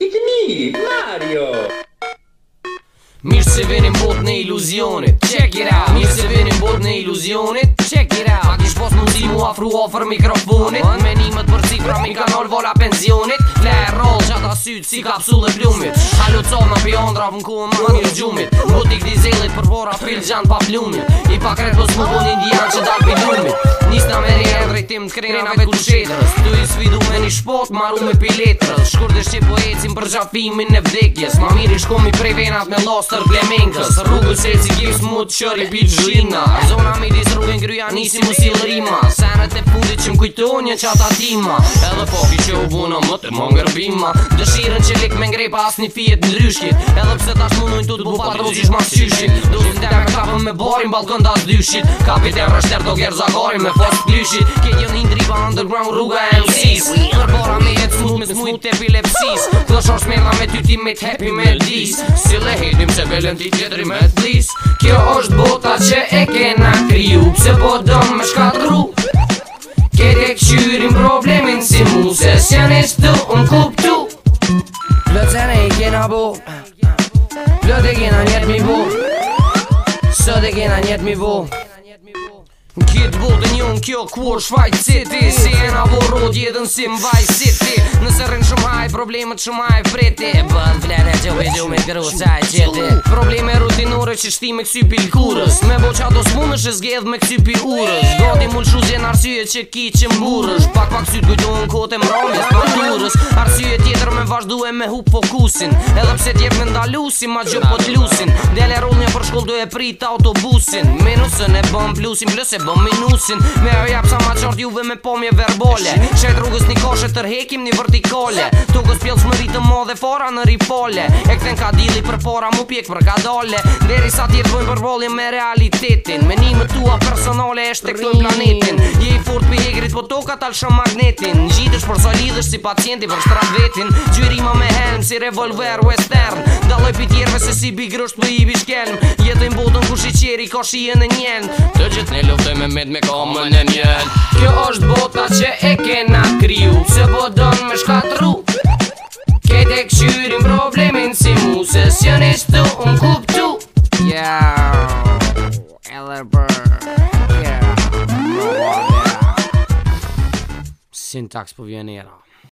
It's me, Mario! Mirë se venim bot në iluzionit, check it out! Mirë se venim bot në iluzionit, check it out! A kish pos në afru ofër mikrofonit, Aman? Menimet për si pra mi kanol vola pensionit, Le e roll gjatë ata si kapsull e plumit, Halu co në pjondra vën ku më më një gjumit, Rutik dizelit për vora pril gjan pa plumit, I pa pos më bun indian që dal pi dumit, Nisna me rjenë drejtim të krenave të kushetës Tu i svidu me një shpot, maru me piletrës Shkur dhe shqipo po ecim për gjafimin e vdekjes Ma miri shkom prej venat me loster blemenkës Rrugës e si gjips mu të qëri pitë zhina Zona disë rrugën gryja nisi mu si lërima Senet e fundit që m'kujto një qata tima Edhe po ki që u vuna më të mongër bima Dëshiren që lik me ngrepa as një fjet në ryshkit Edhe pse tash munojnë tu t'bu rrugës dyshit Kapit e rrështer t'o gjerë zagorin me Këtë gjenë i ndri pa underground rruga e në sisë Nërbora mi e të smutë, me të epilepsis e fil e me ty me tyti me të hepi me ldisë Si lehetim se pelëm ti tjetëri me t'lisë Kjo është bota që e kena kryu Pse botën po me shkatru Këtë e këshyri problemin si mu Se s'jane s'tu un klupë tu Lëtës hene i kena bo Lëtë e kena njetë mi bo Sëtë e kena njetë mi bo Kjetë botën jo në kjo kuor shvajt city Si e na vorod jetën si mbaj Nëse rën shumë haj, problemet shumë haj friti Bën flere që vidu me kru saj qeti Probleme rutinore që shti me kësy pil kurës Me bo qa do s'munësh e zgjedh me kësy pi urës Gati mull shu arsye që ki që mburës Pak pak sy t'gujdo në kote mrandës pa durës Arsye tjetër me vazhdu e me hu fokusin Edhe pse tjep me ndalu ma gjë po t'lusin Dele rol për do e prit autobusin Minusën e bën plusin plus e do minusin Me e japë sa ma qartë juve me pomje verbole Shetë rrugës një koshe tërhekim një vertikale Tukës pjellës më të më dhe fora në ripole E këten ka dili për fora mu pjek për kadole Deri sa tjetë bëjmë përvolje me realitetin Menime tua personale eshte shtekloj planetin Je i furt për jegrit po toka talë shëm magnetin Gjitësh për Ndësht si pacienti për shtrat vetin Gjyri me helm si revolver western Daloj pi tjerve se si big rësht për i bishkelm Jetojnë botën ku shi qeri ka shi e në njen Të gjithë ne luftoj me med me kamën e njen Kjo është bota që e kena kriu Se bodon po me shkatru Kete e këshyrim problemin si mu Se s'jën e shtu unë kuptu Yeah Eller bro Sintax për po vjenera.